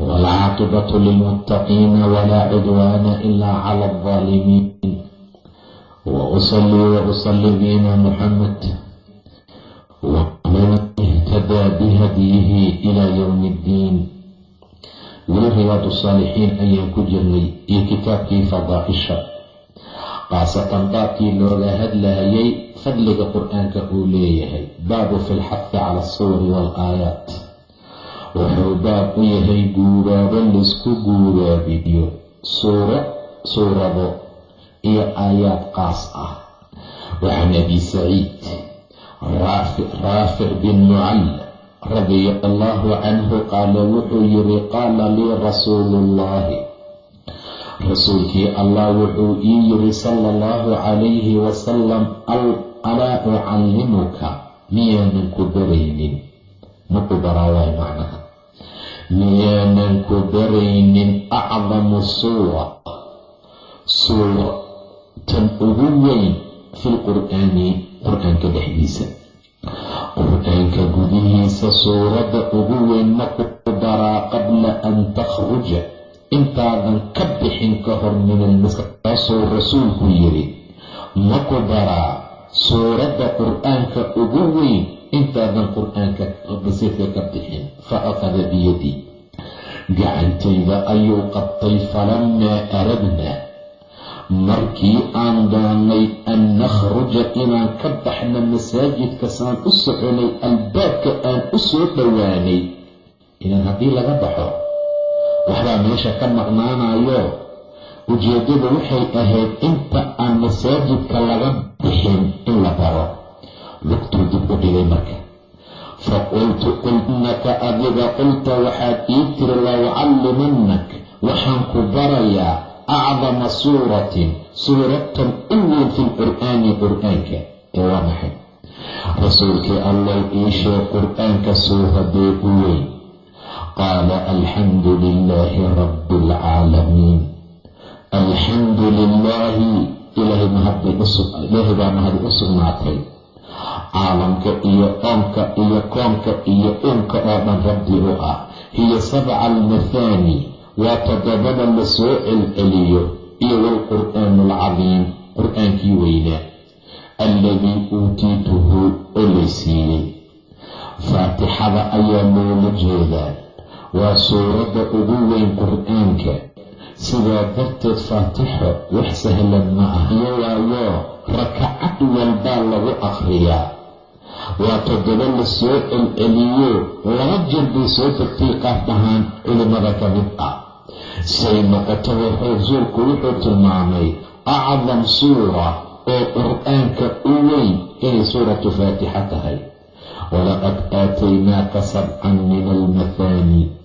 والعاقبة للمتقين ولا عدوان إلا على الظالمين وأصلي وأصلي بنا محمد ومن اهتدى بهديه إلى يوم الدين weli riyaadu saalixiin ayaan ku jirnay iyo kitaabkii fadaaisha khaasatan baabkii looga hadlayay fadliga qur-aanka uu leeyahay baabu fi lxafi cala asuuri waalaayaat wuxuu baab u yahay guubaabo laysku guubaabiyo suurado iyo aayaad qaas ah. Wacan abi saciid raafic bin mucal radia allahu canhu qaala wuxuu yiri qaala lii rasuuluullaahi rasuulkii allah wuxuu ii yiri sala allahu calayhi wasalam alaa ucallimuka miyaanan ku baraynin maku baraawaay macnaha miyaanan ku baraynin acdamu suura. Suura. Tan ugu weyn fi lqur'aani qur'aanka dhexdiisa. Qur'aanka gudihiisa suuradda ugu weyn maku baraa qabla an takhruja. Intaadan ka bixin ka hor min almasjid taasuu rasuulku yiri maku baraa suuradda qur'aanka ugu weyn intaadan qur'aanka masjidka ka bixin fa akhada biyadii gacantayda ayuu qabtay falamaa aradna markii aan doonnay an nakhruja inaan ka baxno masaajidka saan u soconay albaabka aan u soo dhowaanay inaan haddii laga baxo waxbaa meesha ka maqnaanayo. Ujeeddadu waxay ahayd inta aan masaajidka laga bixin in la baro lugtuu dib u dhigay marka fa qultu qul innaka adiga qulta waxaad ii tiri laucallimannak waxaan ku barayaa acdama suuratin suuratan u weyn fi lqur'aani qur'aanka ee waa maxay rasuulkii allah iishee qur'aanka suuradee u weyn qaala alxamdu lilaahi rabbi alcaalamiin alxamdu lilaahi ilaahay baa mahadi u sugnaatay caalamka iyo oonka iyo koonka iyo uunka oo dhan rabbi u ah. Hiyo sabca almathaani waa toddobada la soo celceliyo iyo waalqur'aanu alcadiim qur'aankii weynaa alladii uutiituhu oo lay siiyey. Faatixada ayaa loola jeedaa. Waa suuradda ugu weyn qur'aanka sidaa darteed faatixo wax sahlan ma ah iyo waayo rakacad walbaa lagu akhriyaa. Waa toddoba la soo celceliyo laba bay soo degtay qaab ahaan culimmada ka mid ah. Say noqoto rasuulku wuxuu tilmaamay acdam suura oo qur'aanka u weyn inay suuratu faatixa tahay. Walaqad aataynaaka sabcan min almathaani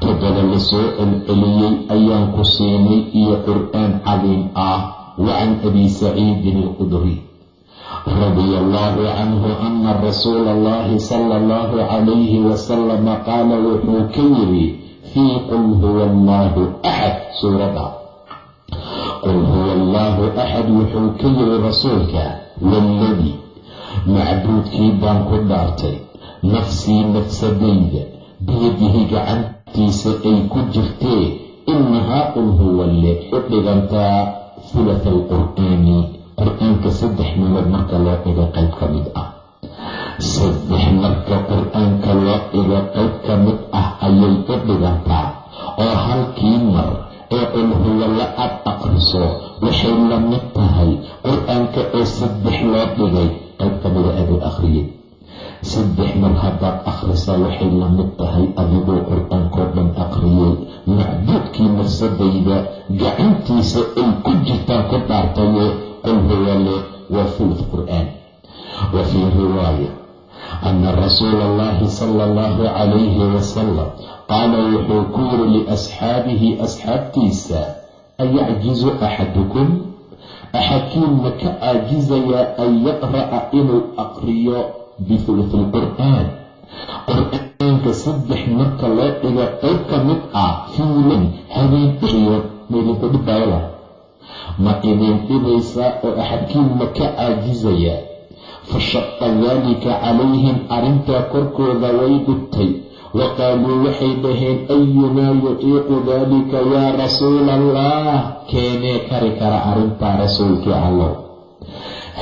toddoba la soo celceliyey ayaan ku siinay iyo qur'aan cadiim ah wa can abi saciidin alqudri radia allahu canhu ana rasuula allahi sala allahu calayhi wasalama qaala wuxuu ka yiri fii qul huwa allaahu axad suurada qul huwa allaahu axad wuxuu ka yiri rasuulka waaladii macbuudkii baan ku dhaartay nafsii nafsadayda biyadihi gacantiisa ay ku jirtee inahaa qul huwa le u dhigantaa hulata alqur'aani qur'aanka saddex meelood marka loo dhigo qayb ka mid ah. Saddex marka qur'aanka loo dhigo qayb ka mid ah ayay u dhigantaa. Oo halkii mar ee qul huwa la aad aqriso waxay la mid tahay qur'aanka oo saddex loo dhigay qayb ka mida aduu akhriyey saddex mar haddaad akhrisa waxay la mid tahay adigoo qur'aankoo dhan akhriyey macbuudkii nafsadayda gacantiisa ay ku jirtaan ku dhaartaye qul huwa le waa fulf qur'aan. Wa fii riwaaya ana rasuula allahi sala allahu calayhi wasalam qaala wuxuu ku yiri liasxaabihi asxaabtiisa ayacjizu axadukum? Axadkiin ma ka caajizayaa an yaqra'a inuu aqriyo bihuluthi lqur'aan qur'aanka saddex marka loo dhigo qayb ka mid ah fiilan habeen dhixiyo ma idinku dhibaayala ma idin dhibaysaa oo axadkiin ma ka caajizayaa fa shaqa daalika calayhim arrintaa korkooda way dhibtay wa qaaluu waxay dhaheen ayunaa yutiiqu daalika yaa rasuula allah keenee kari kara arrintaa rasuulkii allow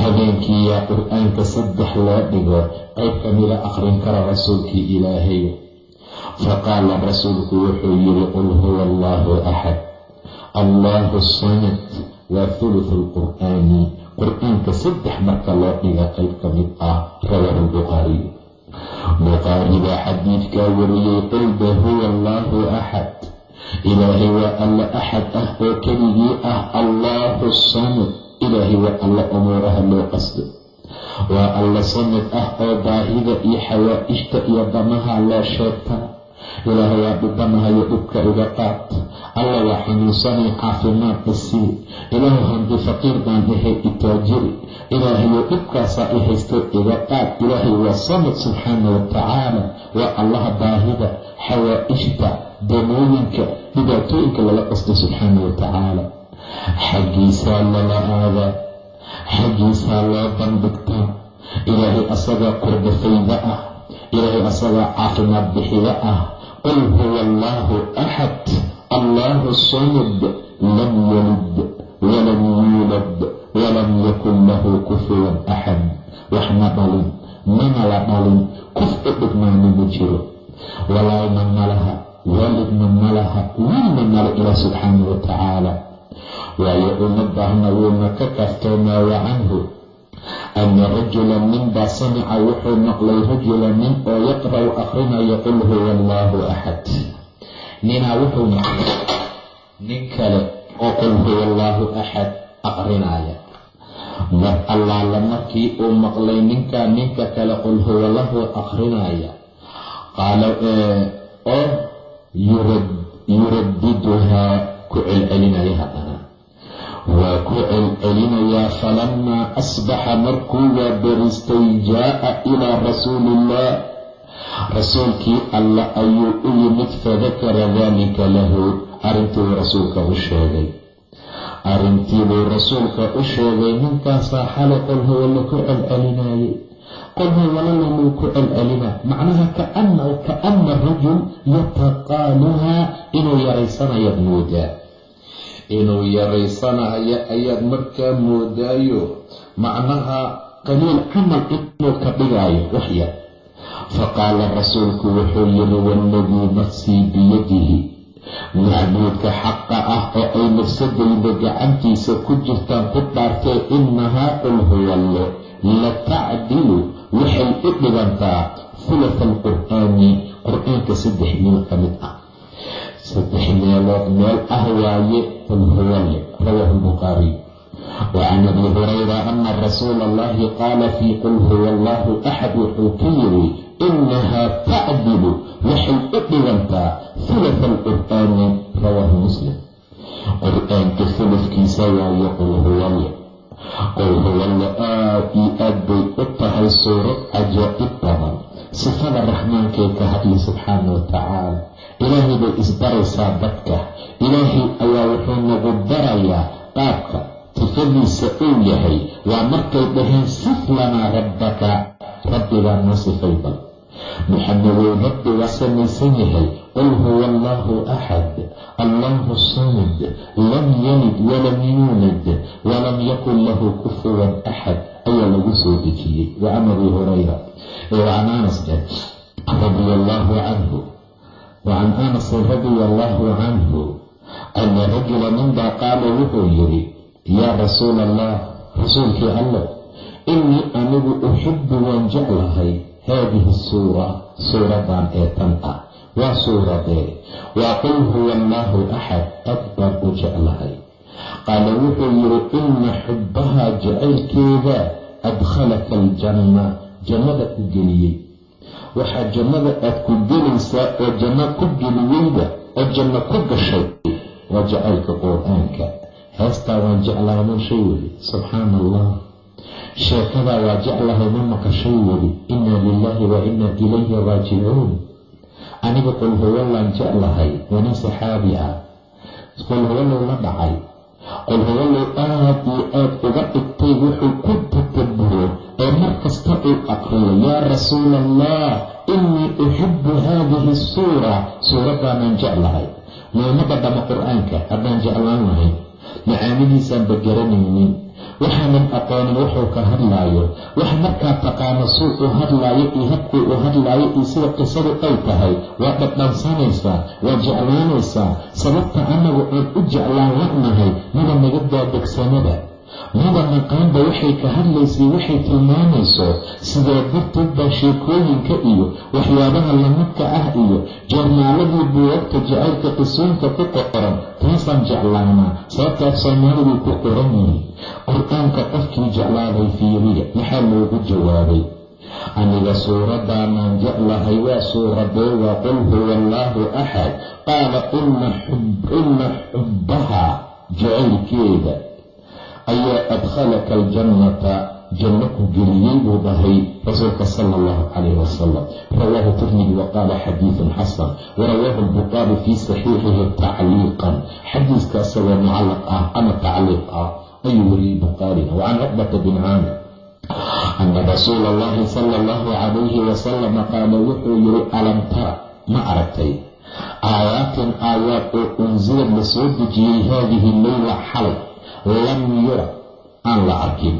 habeenkii yaa qur'aanka saddex loo dhigo qayb ka mida aqrin kara rasuulkii ilaahay. Faqaala rasuulku wuxuu yidhi qul huwa allaahu axad allaahu samad waa thuluthu lqur'aani qur'aanka saddex marka loo dhiga qayb ka mid ah rawaahu lbukhaariy bukhaari baa xadiidkaa wariyey qulba huwa allaahu axad ilaahay waa alla axad ah oo keligii ah allaahu samad ilaahay waa alla umuuraha loo qasdo. Waa alla samad ah oo baahida iyo xawaa'ijta iyo damaha loo sheegtaa ilaahay waa dhibanahayo dhibka iga qaad alla waa xanuunsanay caafimaadka sii. Ilaahu handi faqiir baan ahay itaajiri ilaahayo dhibkaasaa i haysto iga qaad ilaahay waa samad subxaana wa tacaala. Waa allaha baahida xawaa'ijta damooyinka dhibaatooyinka lala qasdo subxaana wa tacaala xaggiisaa lala aadaa xaggiisaa loo bandhigtaa ilaahay asagaa qurbafayda ah ilaahay asagaa caafimaad bixiyo ah. Qul huwa allaahu axad allaahu samad lam yalid walam yuulad walam yakun lahu kufuwan axad waxma dhalin mana la dhalin kuf u dhigmaana ma jiro. Walaalna malaha waalidna malaha wiilna mala ilaah subxaana wa tacaala waayo uma baahna wuuna ka kaftoomaa wa canhu ana rajula nin baa samica wuxuu maqlay rajula nin oo yaqra'u akhrinayo qul huwa allaahu axad ninaa wuxuu maqlay nin kale oo qul huwa allaahu axad aqrinaya mar allaala markii uu maqlay ninkaa ninka kale qul huwa lahu aqrinaya qaala oo yuradiduhaa ku celcelinaya waa ku celcelinayaa falamaa asbaxa markuu waa beristay jaa'a ilaa rasuuliillah rasuulkii alla ayuu u yimid fadakara daalika lahu. Arrintiibuu rasuulka u sheegay. Arrintiibuu rasuulka u sheegay ninkaasaa xalay qol howala ku celcelinayay. Qol howalala luu ku celcelinaa macnaha kaana kaana rajul yataqaaluhaa inuu yaraysanayaad moodaa inuu yaraysanayo ayaad markaa moodaayo macnaha qaliil camal inuu ka dhigaayo wax yar. Faqaala rasuulku wuxuu yiri waaladii nafsii biyadihi maxbuudka xaqa ah oo ay nafsadayda gacantiisa ku jirtaan ku dhaartee inahaa qul huwalle la tacdilu waxay u dhigantaa hulata alqur'aani qur'aanka saddex meel ka mid ah saddex meelood meel ah waaye qul huwalle rawaahu lbukhaariy wacan abi hurayra ana rasuula allahi qaala fii qul huwa allahu axad wuxuu ka yiri inahaa tacdilu waxay u dhigantaa hulata alqur'aani rawaahu muslim qur'aanka hulafkiisa waaye qul huwalle qul huwalle aad io aad bay u tahay suurad cajaa'ib badan sifada raxmaankay ka hadlay subxaana wa ilaahay bay isbaraysaa dadka. Ilaahay ayaa wuxuu nagu barayaa qaabka sifadiisa uu yahay. Waa markay dhaheen sif lanaa rabbaka. Rabbigaa noo sifay bal. Muxamedow rabbi waa samaysan yahay. Qul huwa allaahu axad allahu samad. Lam yalid walam yuulad. Walam yakun lahu kufuwan axad ayaa lagu soo dejiyey. Wa can abi hurayra. Wacan anas dheh radia allaahu canhu anasin radia allaahu canhu ana rajula ninbaa qaala wuxuu yidhi yaa rasuula allah rasuulkii allah innii anigu uxibu waan jeclahay haadihi suura suuradan ee tan ah. Waa suuradee waa qul huwa allaahu axad qad baan u jeclahay qaala wuxuu yidhi ina xubbahaa jacaylkeeda adkhalaka aljanna jannada ku geliyey waxaa jannada aad ku gelaysaa oo janno ku geliyeyda oo janno ku gashay. Waa jacaylka qur'aanka. Heestaa waan jeclaaman shay weli. Subxaana allah sheekadaa waa jeclahay ma maqashay weli. Inna lilaahi wa inna ilayhi raajicuun. Aniga qul huwallaan jeclahay wanin saxaabi ah. Qul huwalow la dhacay qul huwalow aad iyo aad uga dhigtay wuxuu ku tadaburo ee mar kasta uu aqriyo yaa rasuula allah innii uxibu haadihi suura. Suuraddaanaan jeclahay. Noomada dhama qur'aanka haddaan jeclaan lahayn macaanidiisaanba garanaynin waxaanan aqoonin wuxuu ka hadlaayo. Wax markaa taqaano suu u hadlaayo iyo habkuu u hadlaayo iyo sida qisadu ay tahay waa dhadhansanaysaa waa jeclaanaysaa sababta annagu aan u jeclaan la'nahay mida naga daadegsanada mida naqaanba waxay ka hadlaysay waxay tilmaamayso sidaa darteed baa sheekooyinka iyo waxyaabaha lamidka ah iyo joornaaladii buwagta jacaylka qisooyinka ku qoran taasaan jeclaanaa sababtaas soomaaliduu ku qoran yihi qur'aanka qofkii jeclaaday fiiriya maxaa loogu jawaabay? Aniga suuraddaanaan jeclahay waa suuradee waa qul huwa allaahu axad qaala ina xubbaha jacaylkeeda ayaa adkhalaka aljannata janno ku geliyey buu dhahay rasuulka sala allahu calayh wasalam rawaahu tirmidi wa qaala xadiidun xasan warawaahu albukhaari fii saxiixihi tacliiqan. Xadiiska isagoo mucallaq ah ama tacliiq ah ayuu wariyey bukhaarina wacan cuqbata bin caamir ana rasuula allahi sala allahu calayhi wasalama qaala wuxuu yiri alam tara ma aragtay? Aayaatin aayaad oo unsilad la dejiyey haadihi leyla xalay lam yura aan la arkin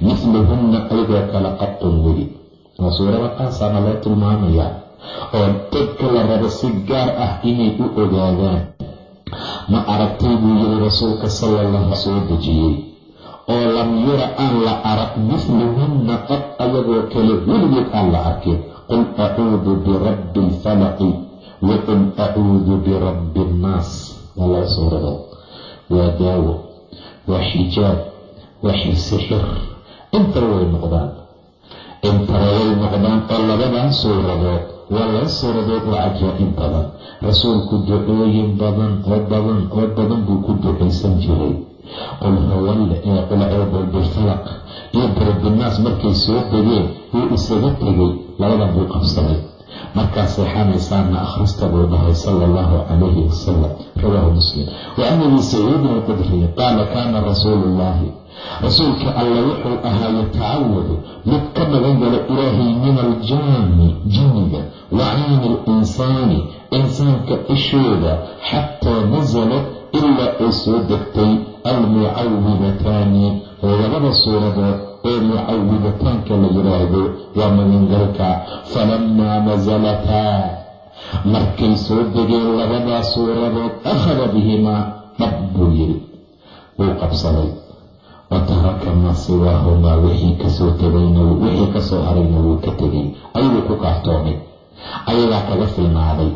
midlahunna ayagoo kale qadun weli waa suurada qaasaana loo tilmaamayaa oo dadka la rabo si gaar ah inay u ogaadaan ma aragtay buu yiri rasuulka sala allahu soo dejiyey oo lam yura aan la arag midlahunna qad ayagoo kale weligeed aan la arkin qul acuudu birabbi alfalaqi wa qul acuudu birabbi annaas waa laba suuradood waa daawo waa xijaab waa sixir intaba way noqdaan intaba way noqdaan oo labadan suuradood waa laba suuradood oo cajaa'ib badan rasuulku ducooyin badan oo badan oo badan buu ku ducaysan jiray qul hawalle ee qul cawdu bilfalaq iyo birabinaas markay soo degeen wuu isaga tegay labadan buu qabsaday markaa seexanaysaana akhrista buu dhahay sala allahu calayhi wasalam rawaahu muslim. Wa can abi alqudri qaala kaana rasuulu ullaahi rasuulka alla wuxuu ahaa yatacawadu mid ka magan gala ilaahay min aljaani jinniga wa cayni alinsaani insaanka ishooda xataa nasalat ilaa ay soo degtay almucawidataani labada suuradood ee mucawidataanka la yidhaahdo waa magangalka falamaa nasalataa markay soo degeen labadaa suuradood akhada bihimaa dhab buu yiri wuu qabsaday wa taraka maa siwaahumaa wixii ka soo tegayna wixii ka soo harayna wuu ka tegay ayaguu ku kaaftoomay ayagaa kaga filnaaday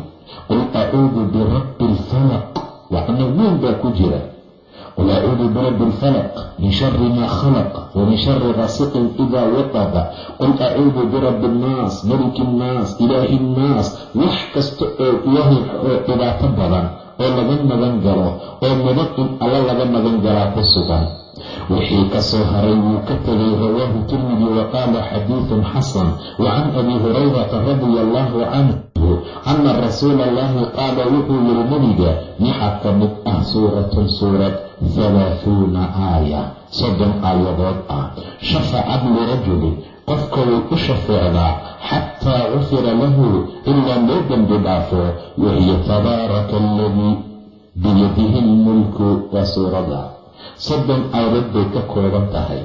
qul acuudu birabbi alfalaq waxna weyn baa ku jira qul acuudu birabbi alfalaq min shari maa khalaq wa min shari gaasiqin idaa waqaba qul acuudu birabbi annaas maliki annaas ilaahi annaas wax kasta oo ilaahay oo dhibaato badan oo laga magan galo oo mudan in alla laga magan galaa ku sugan wixii ka soo haray wuu ka tegay rawaahu tirmidi wa qaala xadiidun xasan wa can abi hurayrata radia allahu canhu ana rasuula allahi qaala wuxuu yiri nebiga maxaa ka mid ah suuratun suurad halaahuuna aaya soddon aayadood ah. Shafacad lirajulin qofka way u shafeecdaa xataa cufira lahu ilaa loo dembi dhaafo wahiya tabaaraka aladii biyadihi lmulku waa suurada soddon aayadood bay ka kooban tahay.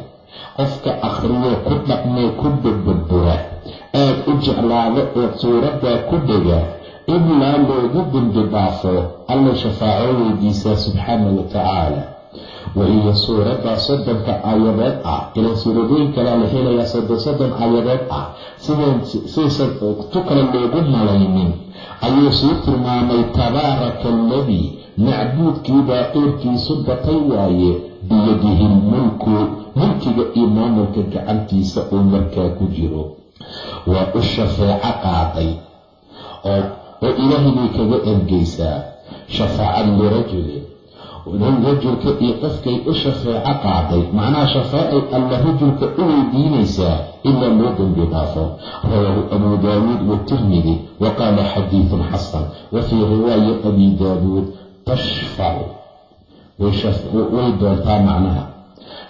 Qofka akhriyoo ku dhaqmee ku dababura aad u jeclaada oo suuraddaa ku dhega ilaa loogu dembi dhaafo alla shafaaco weydiisaa subxaana wa tacaala wahiyo suuraddaa soddonka aayadood ah ilaa suuradooyin kalea la helayaa soddon aayadood ah sidaysan tu kale loogu malaynin ayuu suu tilmaamay tabaaraka aladii macbuudkiibaa qeyrkiisu batay waaye biyadihi lmulku mulkiga iyo maamulka gacantiisa uu markaa ku jiro waa u shafeeco qaaday oo ilaahay bay kaga ergeysaa shafaacad lirajulin rajulka iyo qofkay u shafeeco qaaday macnaha shafaacay alla rajulka u weydiinaysaa ilaa loo dembi dhaafo rawaahu abu daawuud watirmidi wa qaala xadiidun xasan. Wa fii riwaaya abi daawuud tashfacu way doontaa macnaha.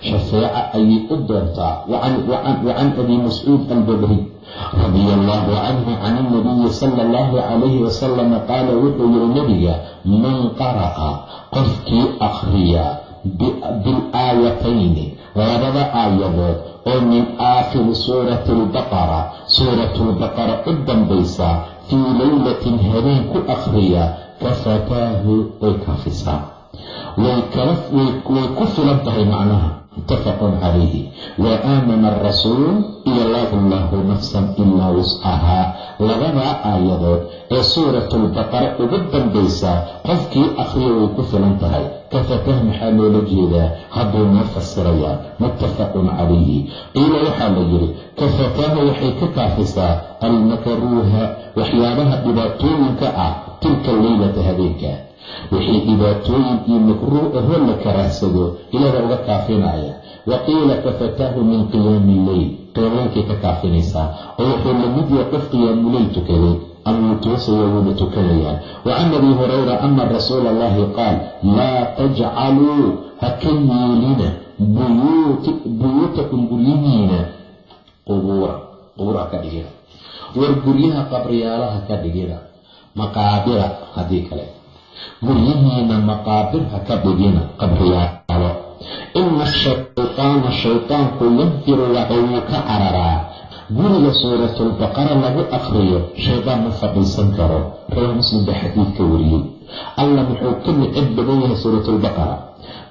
Shafeeca ayay u doontaa wa abi mascuud albadri radia allahu canhu can ilnabiyi sala allahu calayhi wasalama qaala wuxuu yihi nabiga man qara'a qofkii akhriya bilaayatayni labada aayadood oo min aakhiri suurati albaqara suuratulbaqara u dambaysa fii laylatin habeen ku akhriya kafataahu way kafisaa way ku filan tahay macnaha muttafaqun calayhi wa aamana arasuul iyo laa allahu nafsan ilaa wuscahaa labadaa aayadood ee suuratulbaqara ugu dambaysaa qofkii akhriya way ku filan tahay. Kafatah maxaa loola jeedaa hadduu noo fasirayaa muttafaqun calayhi qiila waxaa la yidhi kafataahu waxay ka kaafisaa almakaruuha waxyaabaha dhibaatooyinka ah tilka leylata habeenka wixii dhibaatooyin iyo makruuh ahoo la karaahsado ilaah baa uga kaafinaya wa qiila kafataahu min qiyaami illeyl qiyaamooyinkay ka kaafinaysaa. Oo wuxuu la mid yahay qof qiyaamuleyl tukaday ama wuu toosaya wuuna tukanayaan wa can abi hurayra ana rasuula allahi qaal laa tajcaluu ha ka yeelina buyuutakum guryihiina qubuura qubuur ha ka dhigina war guryaha qabriyaalaha ka dhigina maqaabira haddii kale guryihiina maqaabir ha ka dhigina qabriyaalo ina ashaytaana shaytaanku yanfiru waxa wuu ka cararaa guriga suuratulbaqara lagu akhriyo shaydaan ma fadhiisan karo. Rawaa muslim baa xadiidka wariyey. Alla muxuu ka nicib badan yahay suuratulbaqara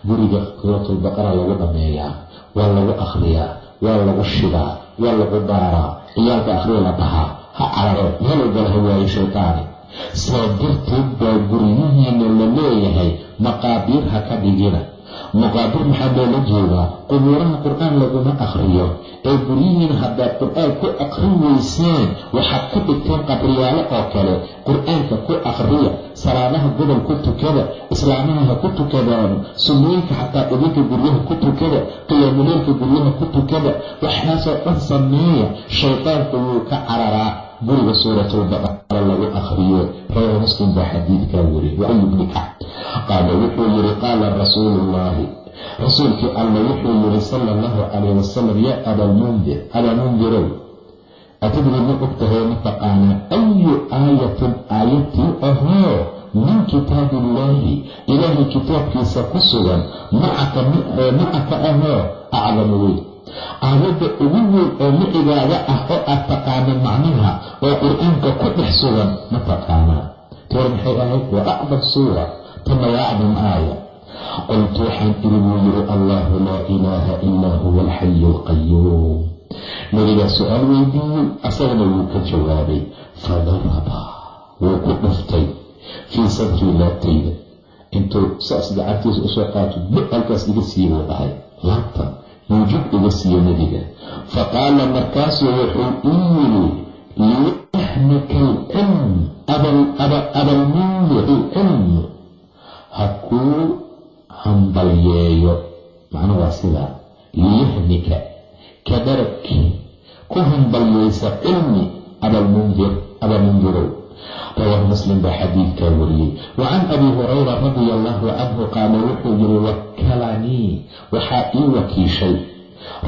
guriga suuratulbaqara lagu dhameeyaa waa lagu akhriyaa waa lagu shidaa waa lagu daaraa ciyaalka akhriya la dhahaa. Ha cararo meel ogala hawaayo shaytaani saa darteed baa guryihiina la leeyahay maqaabiir ha ka dhigina maqaabiir maxaa loola jeedaa? Qubuuraha qur'aan laguma akhriyo. Ee guryihiina haddaad qur'aan ku akhrin weyseen waxaad ka dhigteen qabriyaalo oo kale. Qur'aanka ku akhriya salaadaha gobol ku tukada islaamaha ha ku tukadaan sunnooyinka xataa idinka guryaha ku tukada qiyaamuleylka guryaha ku tukada waxaasoo dhan sameeya. Shaydaanku wuu ka cararaa guriga suuratulbaqara lagu akhriyo rawaa muslim baa xadiidkaa weri waay bni kacb qaala wuxuu yihi qaala rasuuluullaahi rasuulkii alla wuxuu yihi sala allahu calayh wasalam yaa abalmundir abalmundirow atadri ma ogtahay mataqaanaa ayu aayatin aayatii ahoo min kitaabi illaahi ilaahay kitaabkiisa ku sugan macaka ahoo aclamu weyn aayadda ugu weyn oo micigaaga ah oo aad taqaana macnaha oo qur'aanka ku dhex sugan ma taqaanaa teer maxay ahayd? Waa acdam suura. Tana waa acdam aaya. Qultu waxaan iri buu yiri allaahu laa ilaaha ilaa huwa alxayu alqayuum nabigaa su'aal weydiiyey asagana wuu ka jawaabay fadaraba. Wuu ku dhuftay fii sadrii laabtayda intuu saas gacantiisa u soo qaato bu halkaas iga sii buu dhahay laabtan yuujib iga siiye nebiga fa markaasuu wuxuu ii yiri liyaxnika alcilm abalmundir ilcilm ha kuu hambalyeeyo macnuu waa sidaa liyahnika ka darabkii ku hambalyeysa cilmi abalmundir abalmundirow rawaahu muslim baa xadiidkaa wariyey. Wa can abi hurayra radia allahu canhu qaala wuxuu yihi wakalanii waxaa ii wakiishay.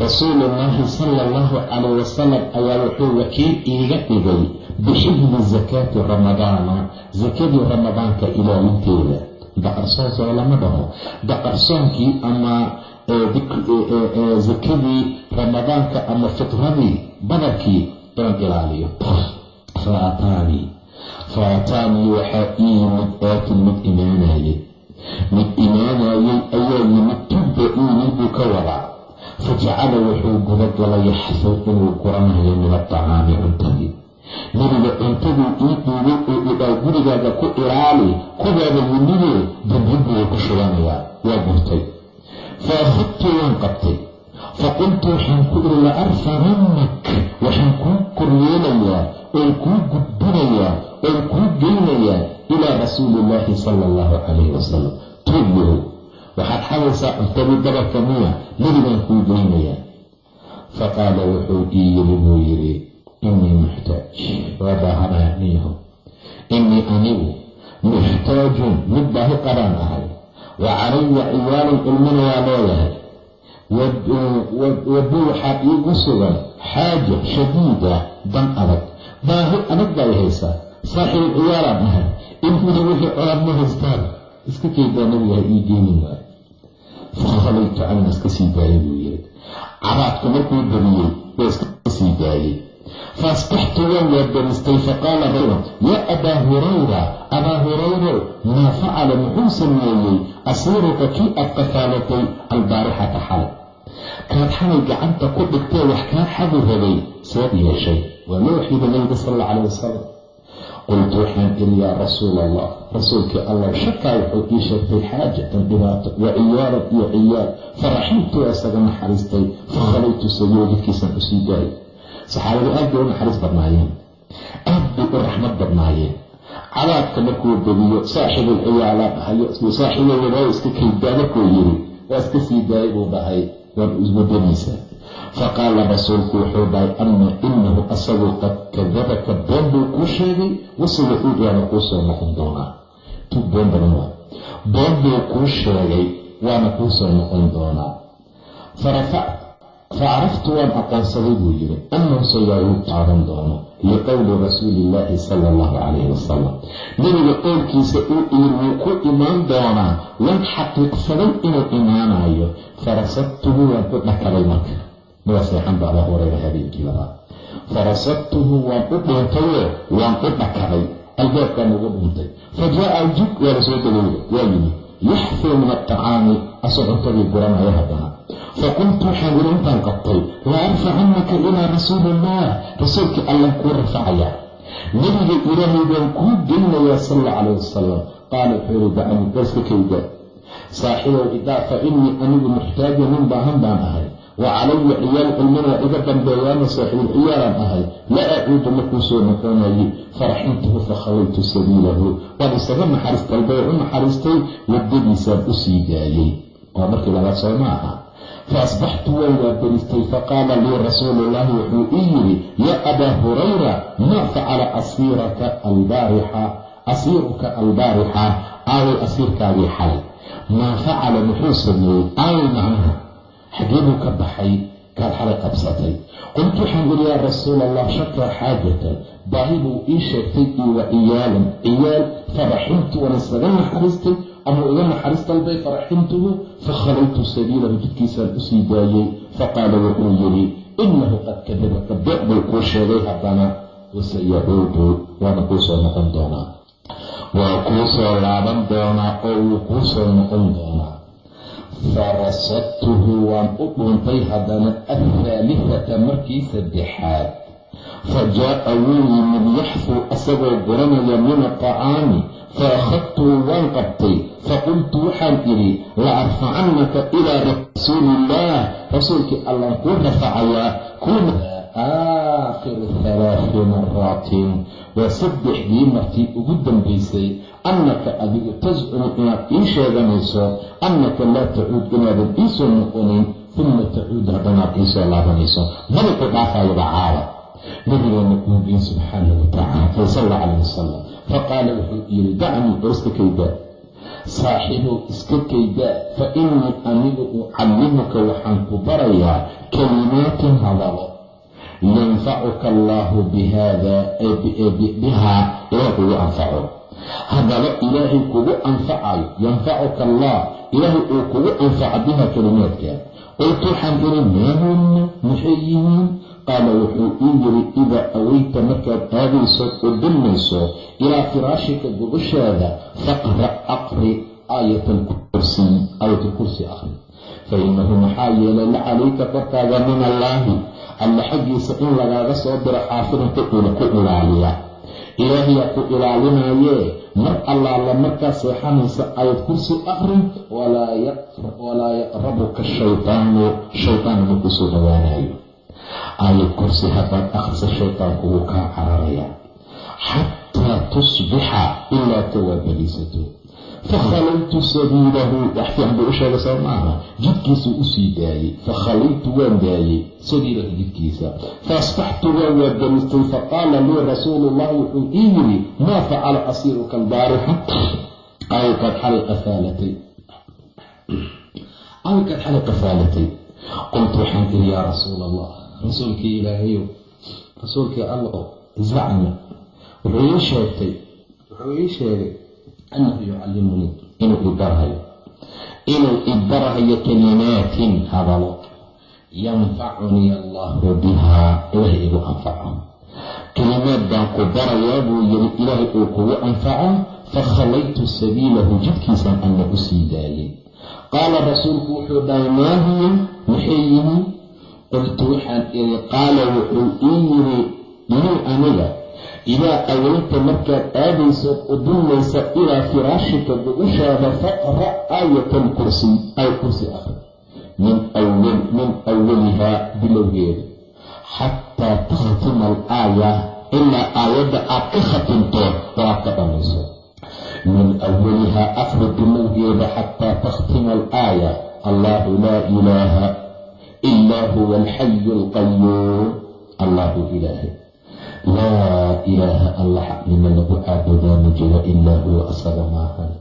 Rasuulu llaahi sala allahu calayh wasalam ayaa wuxuu wakiil iiga dhigay bixifdi zakaati ramadaana sakadii ramadaanka ilaalinteeda. Baqarsoon soo lama dhaho. Baqarsoonkii ama sakadii ramadaanka ama fitradii badarkii inaan ilaaliyo. Faataanii faataanii waxaa ii yimid aatin mid imaanayay. Mid imaanayay ayaa yimid tubba-iinii buu ka wadaa. Fajacala wuxuu gudagalay yaxsab inuu guranayo min atacaami cuntadii. Nebiga cuntaduu ii dhiibay oo idhaa gurigaaga ku ilaali kuwaada yimidee dambinbuu ku shubanayaa waa gurtay. Fa akhadtu waan qabtay. Faqultu waxaan ku iri la arfacannak waxaan kuu koryeelayaa oon kuu gudbinayaa oon kuu geynayaa ilaa rasuuli illaahi sala allahu calayhi wasalam tuubyahow waxaad xadaysaa cuntadii dabarka miya nebigaan kuu geynayaa faqaala wuxuu ii yiri buu yidhi innii muxtaaj waa baahanaya niyaho innii anigu muxtaajun mid baahi qabaan ahay wa calaya ciyaalun ilmina waa leeyahay wadi waxaa iigu sugan xaaja shadiida dan adag baahi adag bay haysaa saaxiib ciyaalaan ahay ilmina wixii colaad ma haystaan. Iska keedaa nabigaha ii geeni waayo fakhalaytu canna iska sii daayay buu yiri. Cabaadka markuu badiyey waa iska sii daayey faasbaxtu waan waabaristay faqaala rajul yaa abaa hurayra abaa hurayro maa facala muxuu sameeyey? Asiiruka kii aad qafaalatay albaarixata xalay kaad xalay gacanta ku dhigtee wax kaa xadi rabay seed yeeshay. Waa loo xiida nabiga sal alla calayh wasalam qultu waxaan iri yaa rasuul allah rasuulkii allah shakaa wuxuu ii sheegtay xaajatan dhibaato wa ciyaalan iyo ciyaal faraximtu isaga naxariistay fakhalaytu sabiila jidkiisaan u sii daayay saxaabadu aad bay u naxariis badnaayeen. Aad bay u raxmad badnaayeen. Cabaadka markuu badiyo saaxibul ciyaala dhahayo saaxibo wadaayo iska kaydaa markuu yiri waa iska sii daayay buu dhahay waan iswadadiisa faqaala rasuulku wuxuu dhahay ama inahu asagu qad kadabaka been buu kuu sheegay wasiga uud waana kuu soo noqon doonaa tuug been badan waa been buu kuu sheegay waana kuu soo noqon doonaa facaraftu waan aqoonsaday buu yiri annahu sayaagu qaadan doono liqowli rasuuli illaahi sala allahu calayhi wasalam nebiga qowlkiisa uu yiri wuu ku imaan doonaa waan xaqiiqsaday inuu imaanayo farasadtuhu waan u dhakaday marka. Mada seexan ba abaa hurayra habeenkii labaad. Farasadtuhu waan u dhuuntayoo waan u dhakaday albaabkaan ugu dhuuntay fa jaa jig waa la soo dagowda waa yimi yaxfuu min atacaami asoo cuntadii guranaya haddana faqultu waxaan iri intaan qabtay la arfacannaka ilaa rasuuli illah rasuulkii allan kuu rafacaya nebiga ilaahay baan kuu gelinayaa sal alla calayh wasalam qaala wuxuu yiri dacani baaska kayda saaxibow idaa fa innii anigu muxtaaja nin baahan baan ahay wa calaya ciyaal cilmina waa iga dambeeyaana saaxiibul ciyaalaan ahay. La acuudu markuu soo noqonayay. Faraxintuhu fakhawaytu sabiilahu. Waan isaga naxariis dalbay u naxariistay waddadiisaan u sii daayey waa markii labaad soo ma aha. Faasbaxtu waan waabaristay faqaala lii rasuulu llaahi wuxuu ii yidhi yaa abaa hurayra maa facala asiiraka albaarixa? Asiiruka albaarixa aaway asiirkaagii xalay. Maa facala? Muxuu sameeyey aaway macnaha xageebuu ka baxay kaad xalay qabsatay. Qultu waxaan yidhi yaa rasuul allah shakaa xaajatan baahi buu ii sheegtay wa ciyaalan ciyaal faraximtu waan isaga naxariistay ama iga naxariis dalbay faraximtuhu fakhalaytu sabiilahu jidkiisaan u sii daayey faqaala wuxuu yidhi inahu qad kadabaka beec buu kuu sheegay haddana wasayacuudu waana kuu noqon doonaa. Waa kuu soo laaban doonaa oo wuu kuu soo noqon doonaa farasadtuhu waan u dhuuntay haddana althaalithata markii saddexaad fa jaa'a wuu yimid yaxfuu asagoo guranaya min atacaami fa akhadtuhu waan qabtay faqultu waxaan idhi la arfacannaka ilaa rasuuliillaah rasuulkii allaan kuu rafacayaa kuna aakhiru halaathi maraatin waa saddexdii martii ugu dambaysay annaka adigu tascumu inaad ii sheeganayso annaka laa tacuud inaadan iisoo noqonin uma tacuud haddanaad iisoo laabanayso maba ku dhaafayaba caala nabigeena kuugiin subxaanah watacaala sal alla calayh wasalam faqaala wuxuu yidhi dacnii oo iska kaydaa saaxiibow iska kaydaa fa innii anigu ucallimuka waxaan ku barayaa kalimaatin hadalo yanfacuka allaahu bihaada bihaa ilaah kugu anfaco hadalo ilaahay kugu anfacayo yanfacuka allah. Ilaahay uu kugu anfaco bihaa kalimaadka. Qultu waxaan iri maahunna maxay yihiin? Qaala wuxuu ii yiri idaa aweyta markaad aadayso oo dulmayso ilaa firaashika gogoshaada faqra aqri aayat alkursiy aayat alkursi aqri fa inahu maxaa yeelay la calayka korkaaga min allaahi. Alla xaggiisa in lagaaga soo diro xaafidan ku ilaaliya ilaahayaa ku ilaalinayee. Mar allaala markaa seexanaysa ayad kursi aqrin walaa yaqrabuka shaytaanu shaytaan ma ku soo dhawaanayo aayad kursi haddaad akhrisa shaytaanku wuu kaa cararaya xataa tusbixa ilaa ka fakhalaytu sabiilahu wax buu u soo maaha jidkiisuu u sii daayey fakhalaytu waan daayey sabiilahu jidkiisa faasbaxtu waan waabalistay faqaala lii rasuulu llahi wuxuu ii yidhi maa facala asiiruka albaarixa awkaad xalay qafaalatay awkaad xalay qafaalatay qultu waxaan iri yaa rasuula allah rasuulkii ilaahayow rasuulkii allah zacma wuxuu ii sheegtay wuxuu ii sheegay annahu yucallimunii inuu ibarahayo inuu ibarahayo kalimaatin hadalo. Yanfacunii allahu bihaa ilaahay igu anfaco. Kalimaad baan ku barayaa buu yiri ilaahay uu kugu anfaco fakhalaytu sabiilahu jidkiisaan anna u sii daayay. Qaala rasuulku wuxuu dhahay maa hiya? Maxay yihiin qultu waxaan iri qaala wuxuu yiri lii idaa aweyta markaad aadayso udullaysa ilaa firaashika gogushaada faqra' aayata alkursi ay kursi akhri min awal min awalihaa bilowgeeda xataa takhtima alaaya ilaa aayadda aad ka khatimto oo aad ka dhamayso. Min awalihaa akhri bilowgeeda xataa takhtima alaaya. Allahu laa ilaaha ilaa huwa alxayu alqayuum allahu ilaahay laa ilaaha alla xaqnimo lagu caabudaa ma jiro ilaa huwa asaga maahan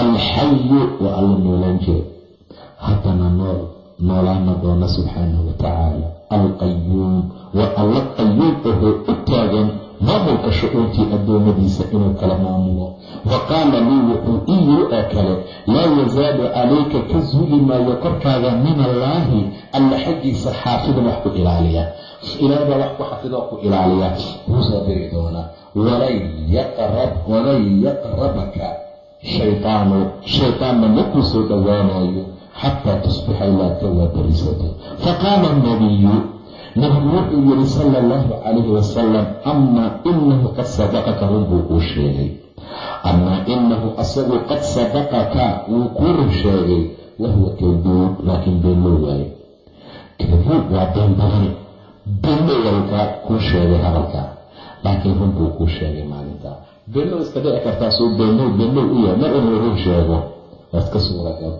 alxayu waa alla noolaan jira haddana nool noolaana doona subxaanahu watacaala alqayuum waa alla qayuum ahoo u taagan maamulka shucuurtii addoommadiisa inuu kala maamulo. Wa qaala lii wuxuu yiri oo kale laa yazaadu calayka ka suuli maayo korkaaga min allaahi. Alla xaggiisa xaafidan wax ku ilaaliya ilaah baa wax ku xafidoo ku ilaaliya. Wuu soo diri doonaa. Walan yaqrabaka shaytaanu shaytaanna ma kuu soo dhowaanayo xataa tusbixa ilaa ka waabarisato faqaala nabiyu nabigu wuxuu yidhi sala allahu calayhi wasalam amaa inahu qad sadaqaka run buu kuu sheegay. Amaa inahu asagu qad sadaqaka wuu kuu run sheegay. Wahuwa kaduub laakiin been loo waayo kaduub waa been badani beenlow walkaa kuu sheegay hadalkaa laakiin run buu kuu sheegay maalintaa beenlow iska dhici kartaa suu beenlow beenlow u yahay. Mar inuu run sheego. Waa iska suuragal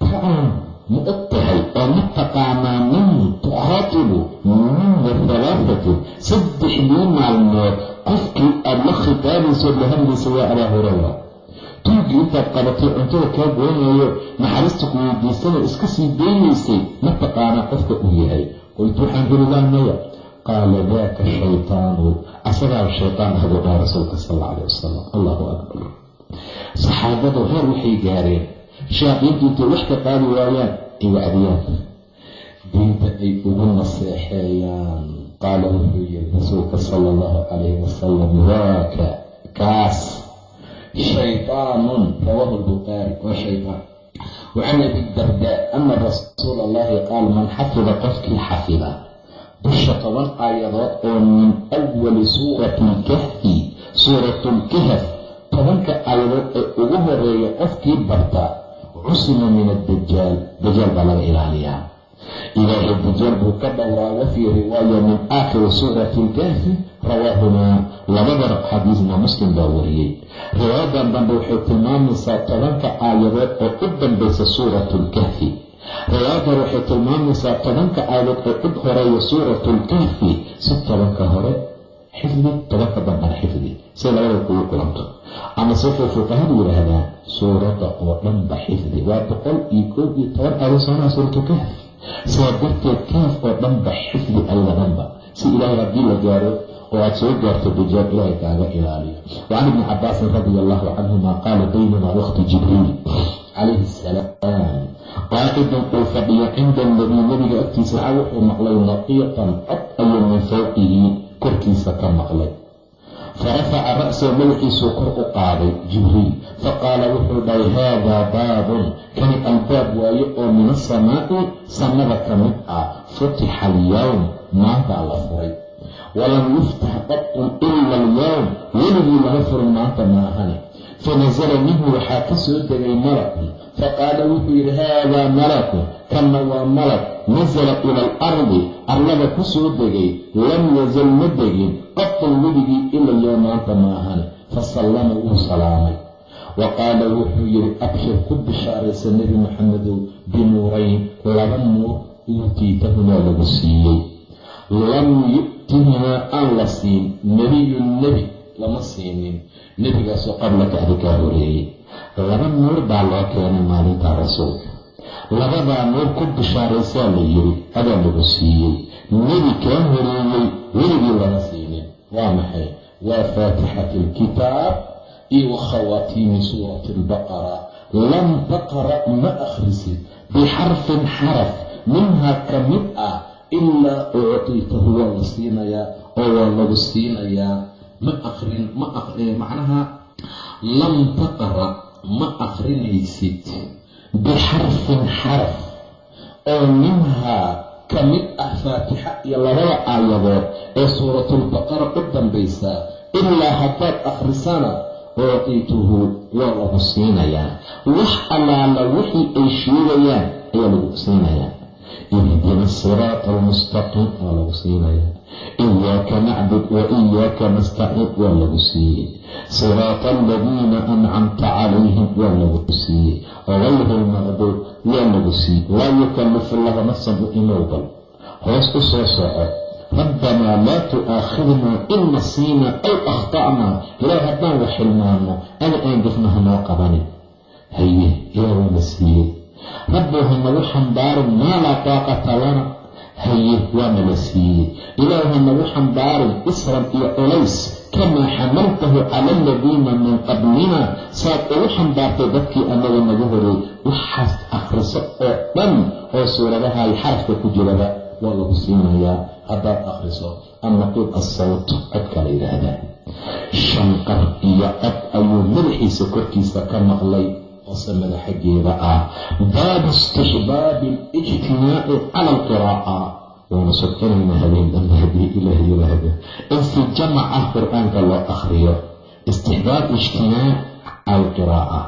taan ma og tahay oo ma taqaanaa min tuqaatibu minna halaafatin saddexdii maalmood qofkii aada la khitaabaysood la hadlaysa waa abaa hurayra. Tuugii intaad qabatay cuntada kaa goonayo naxariista ku weydiisana iska sii daynaysay. Ma taqaanaa qofka uu yahay qultu waxaan iri maya qaala daaka shaytaanu asagaa shaytaan ahbuu dhaha rasuulka sal alla calay wasalam allahu akbar saxaabadu heer waxay gaareen intay wax ka qaadi waayaan ay wacdiyaan diinta ay ugu naseexeeyaan qaala wuxuu yiri rasuulka sala allahu calayhi wasalam daaka kaas shaytaanun rawaahu lbukhaari waa shaytaan wacan abi dardaa ana rasuula allahi qaal man xafida qofkii xafida bisha toban aayadood oo min awali suurati lkahfi suuratlkahf tobanka aayadood ee ugu horreeya qofkii barta cusima min addajaal dajaal baa ilaaliyaa ilaahay dajaal buu ka dhowraa wafii riwaaya min aakhiri suurati lkahfi rawaahumaa labada xadiisna muslim baa wariyey riwaayadan dambe waxay tilmaamaysaa tobanka aayadood oo u dambaysa suuratu lkahfi riwaayadan waxay tilmaamaysaa tobanka aayadood oo u horreeya suuratu lkahfi si tobanka hore xifdi tobanka dambana xifdi si labada kugu kulanto ama sifay fuqahadu yidhaahdaan suuradda oo dhanba xifdi waa boqol iyo koob iyo toban aayad soonaa suuratu kahf sidaa darteed kaaf oo dhanba xifdi ayada dhanba si ilaahay haddii la gaaro oo aad soo gaarto dajaal ilaahay kaaga ilaaliyo wacan ibni cabaasin radia allahu canhuma qaala baynamaa waqti jibriil calayhi asalaam qaacidan uu fadhiyo cinda nabiy nabiga agtiisa waxaa wuxuu maqlay naqiiqan cod ayuu min fawqihi korkiisa ka maqlay farafaca ra'sahu madaxiisuu kor u qaaday jibriil faqaala wuxuu dhahay haadaa baabun kani albaab waaye oo min asamaa'i samada ka mid ah futixa alyowm maantaa la furay walam yuftax qatun ila alyowm weligii laga furin maanta maahane fanasala minhu waxaa ka soo degay malakun faqaala wuxuu yidhi haadaa malaku kanna waa malak nasala ila alardi arlada ku soo degay lam yazal ma degin qofkan weligii ila yoo maanta maahane fasallama wuu salaamay wa qaala wuxuu yidhi abshir ku bishaaraysa nebi maxamedow binuurayn laba nuur uutiitahumaa lagu siiyey lam yu'tihimaa aan la siin nebiyun nebi lama siinin. Nebigaasoo qablaka adikaa horeeyey. Laba nuur baa loo keenay maalintaa rasuulka. Labadaa nuur ku bishaaraysaa la yidhi adaa lagu siiyey. Nebi kaa horeeyey weligii lama siinin. Waa maxay? Waa faatixati alkitaab iyo wa khawaatiimi suurati albaqara lam taqra' ma akhrisid. Bixarfin xaraf minhaa ka mid ah ilaa uctiitahu waa la siinayaa oo waa lagu siinayaa ma aqrin ma macnaha lam taqra' ma aqrinaysid bixarfin xaraf oo minhaa ka mid ah faatixa iyo labada aayadood ee suuratulbaqara u dambaysaa ilaa haddaad akhrisana uctiituhu waa lagu siinayaa. Wax allaala wixii ay sheegayaan ayaa lagu siinayaa. Ihdina siraata almustaqiim waa lagu siinayaa iyaaka nacbud wa iyaaka nastaciin waa lagu siiyey siraata aladiina ancamta calayhim waa lagu siiyey gayru lmaqduub waa lagu siiyey laa yukallifu lahu nafsan imowgal hoos u soo soco rabbanaa laa tu'aakhidnaa in nasiinaa aw akhta'naa ilaah haddaan wax xilmaano ada aan gafnaha noo qabanin haye ilaah waa la siiyey rabbow hanagu xambaarin maa laa taaqata lana haye waana la siiyey. Ilaah hanagu xambaarin isran iyo culays kamaa xamaltahu cala aladiina min qablina. Saad ugu xambaartay dadkii annaga naga horeey waxaas akhriso oo dhan oo suuradahay xarafka ku jiraba waa lagu siinayaa. Haddaad akhriso annaquud assawt codka la yidhaahdaa. Shanqar iyo cod ayuu madaxiisa korkiisa ka maqlay samada xaggeeda ah baabu istixbaabi alijtimaaci cala alqiraa'a waana sodcinaynaa habeen dhanba haddii ilaah yiraahda in si jamac ah qur'aanka loo akhriyo istixbaab ijtimaac cala alqiraa'a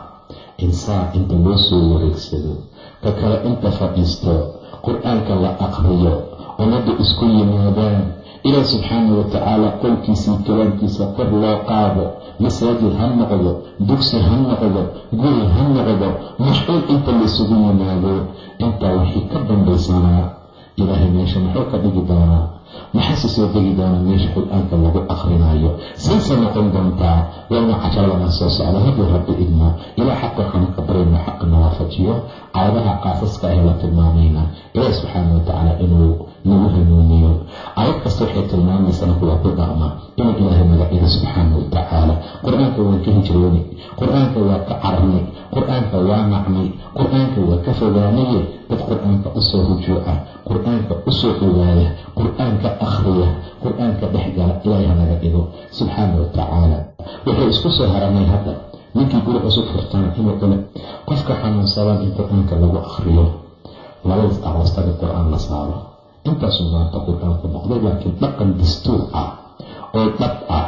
insaa inta loo soo wareegsado ka kale inta fadhiisto qur'aanka la aqriyo ummadda isku yimaadaan ilaah subxaana wa tacaala qowlkiisii kalaamkiisa kor loo qaado masaajid ha noqdo dugsi ha noqdo guri ha noqdo maxuul inta laysugu yimaado intaa wixii ka dambaysanaa ilaahay meesha muxuu ka dhigi doonaa? Maxaase soo degi doonaa meesha qur'aanka lagu akrinaayo sayse noqon doontaa waana casharadana soo socda haddii rabbi idmo ilaa xaqa waxaanu ka barayno xaqana waafajiyo caadaha qaasaska ee la tilmaamayna ilaah subxaana wa tacaala inuu nagu hanuuniyo aayad kasta waxay tilmaamaysana kuwa ku dhaqma inuu ilaahay magaciida subxaana wa tacaala. Qur'aanka waan ka hijrooni qur'aanka waa ka carnay qur'aanka waa nacnay qur'aanka waa ka fogaanaye dad qur'aanka u soo rujuuca qur'aanka u soo ogaaya qur'aanka akhriya. Qur'aanka dhexgala ilaahay hanaga dhigo. Subxaana wa tacaala. Wuxuu isku soo haranay hadda. Ninkii guri cusub furtana inuu cule qofka xanuunsadan in qur'aanka lagu akhriyo. Labadaas aroostaga qur'aan la saaro intaasuu maanta qur'aanku noqday laakiin dhaqan dastuur ah oo dhab ah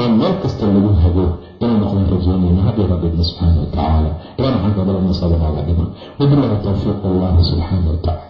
oo meel kasta lagu hago inuu noqdan rajoonayna haddii rabbi idna subxaana wa tacaala ilaa maxaan ka balanaysaa wanaaga dhiman. Wabilahi towfiiq allahu subxaana wa